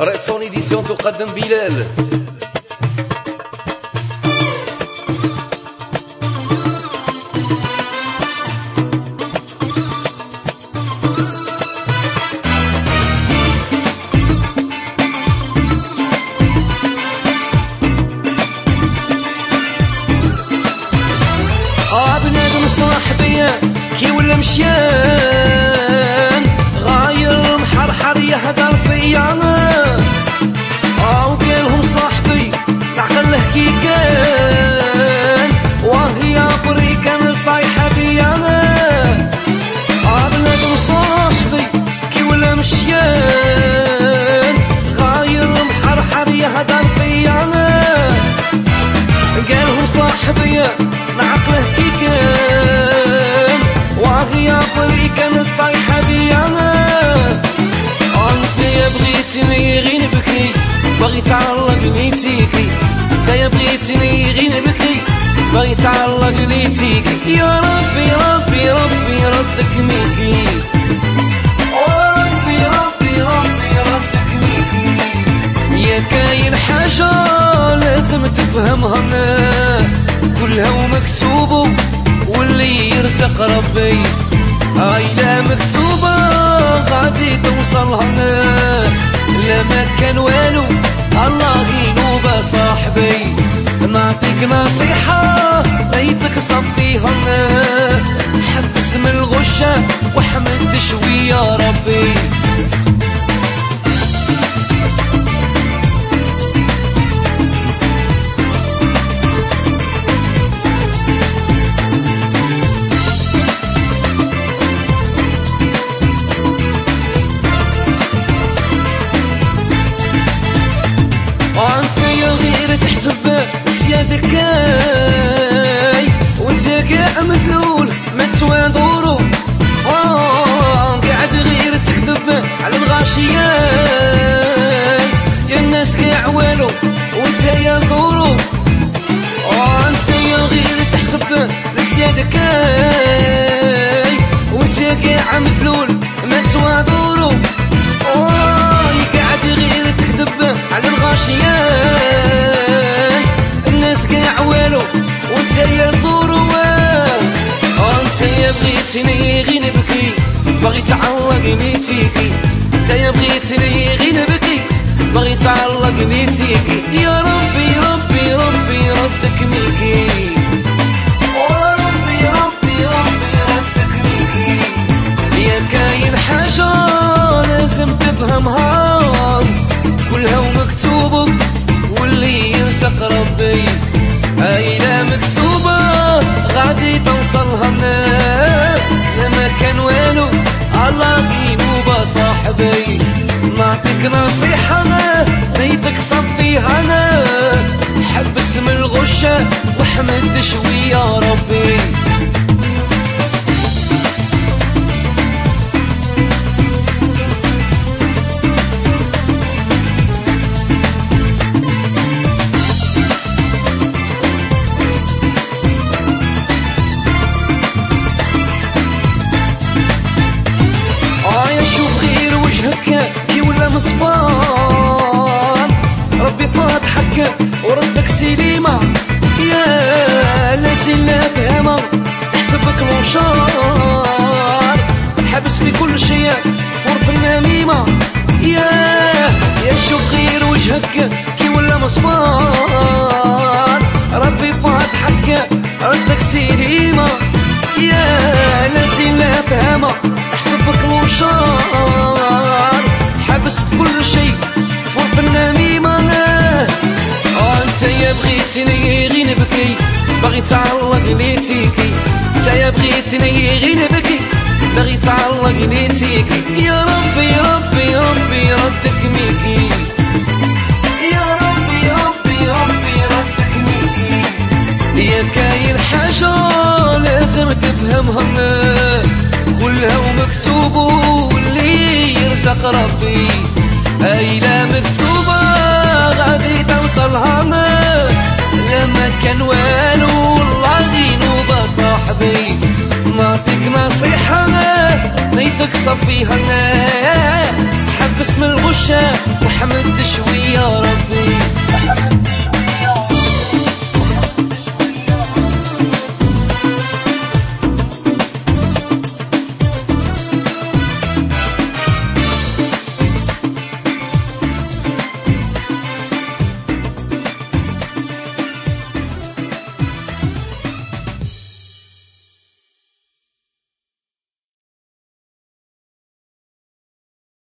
ريت سون ايديسيون تقدم بلال. بنادم صاحبي كي ولا مشيان. قالهم صاحبي نعقله كي كان وهي بري كانت طايحه بيا أنت يا بغيتني غير نبكي باغي تعلق نيتيكي. أنت يا بغيتني غير نبكي باغي تعلق نيتيكي. يا ربي ربي ربي ردك ميكي. ومكتوبة واللي يرزق ربي. هاي لا مكتوبة غادي توصلها. لا ما كان والو الله ينوبة صاحبي. نعطيك نصيحة بيتك صبيها. حبس من الغشة واحمد شوية يا غير تحسب سيادك وانت كاع مذلول ما تسوى بغيتني غير نبكي باغي تعلق نيتيكي. انت يا بغيتني غير نبكي باغي تعلق نيتيكي. يا ربي ربي ربي ردك يا كاين حاجة لازم تفهمها. كلها ومكتوبة واللي يرزق ربي. نصيحة ريتك صبيها أنا حبس من الغشة واحمد شوية ربي. في كل شيء. فور في النميمة. يا يا شوف غير وجهك. كي ولا مصبان ربي فاتحك ردك سليمة يا لازم لا فهمة احسبك موشار حبس كل شيء. فوق النميمة. انت يا بغيتني غير نبكي. باغي تعلق نيتيكي انت يا بغيتني غير نبكي. باغي تعلق نيتيكي يا ربي ربي ربي ردك ميكي يا ربي ربي ربي ردك ميكي يا كاين حاجة لازم تفهمها كلها ومكتوبة واللي يرزق ربي. هاي لا مكتوبة غادي توصلها نصيحة نيتك صفيها حب باسم الغشام وحمد شوية ربي.